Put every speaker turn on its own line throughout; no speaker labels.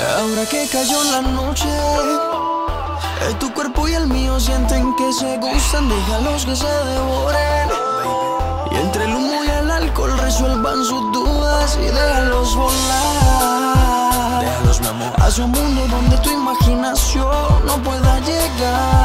Ahora que cayó la noche, eh, tu cuerpo y el mío sienten que se gustan, déjalos que se devoren. Y entre el humo y el alcohol resuelvan sus dudas y déjalos volar.
Déjalos, mi amor.
Hacia un mundo donde tu imaginación no pueda llegar.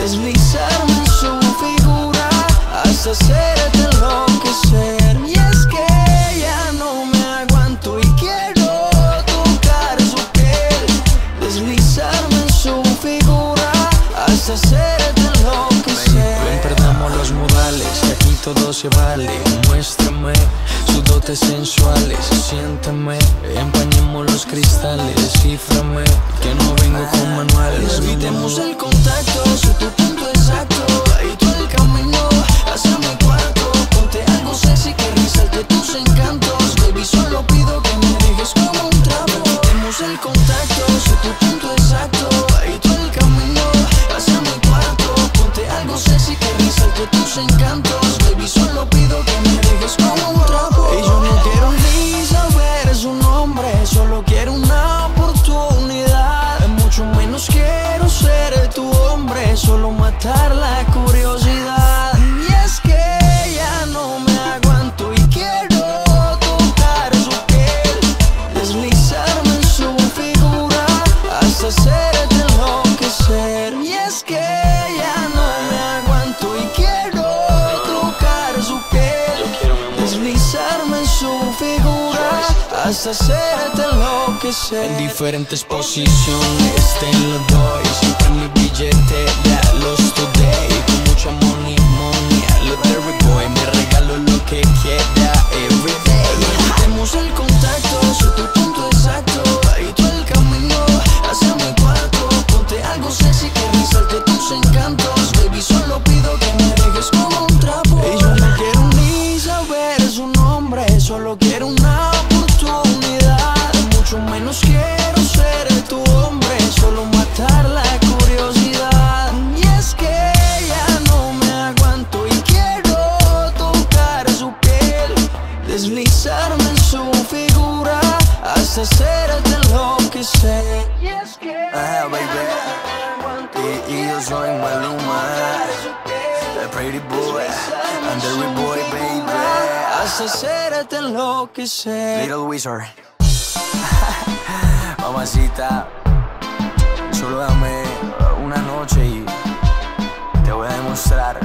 Deslizarme en su figura hasta hacerte enloquecer. Y es que ya no me aguanto y quiero tocar su piel, deslizarme en su figura hasta hacerte enloquecer.
Ven, perdamos los modales, que aquí todo se vale. Muéstrame sus dotes sensuales. Siéntame, empañemos los cristales. Cíframe, que no vengo con manuales.
Evitemos el contacto, solo pido que me dejes como un trapo. Evitemos el contacto, sé tu punto exacto. Y tú el camino hacia mi cuarto. Ponte algo sexy que resalte tus encantos. Baby, solo pido que me dejes como un trapo. Y yo no quiero ni saber su nombre, solo quiero una oportunidad. Mucho menos quiero ser tu hombre, solo matar la curiosidad. Deslizarme en su figura hasta hacerte enloquecer. En
diferentes posiciones te lo doy.
deslizarme en su figura hasta hacerte lo que sé. Ajá, baby.
Y, y yo soy Maluma, the pretty boy, and the boy, baby.
Hasta hacerte lo que sé.
Little Wizard. Mamacita, solo dame una noche y te voy a demostrar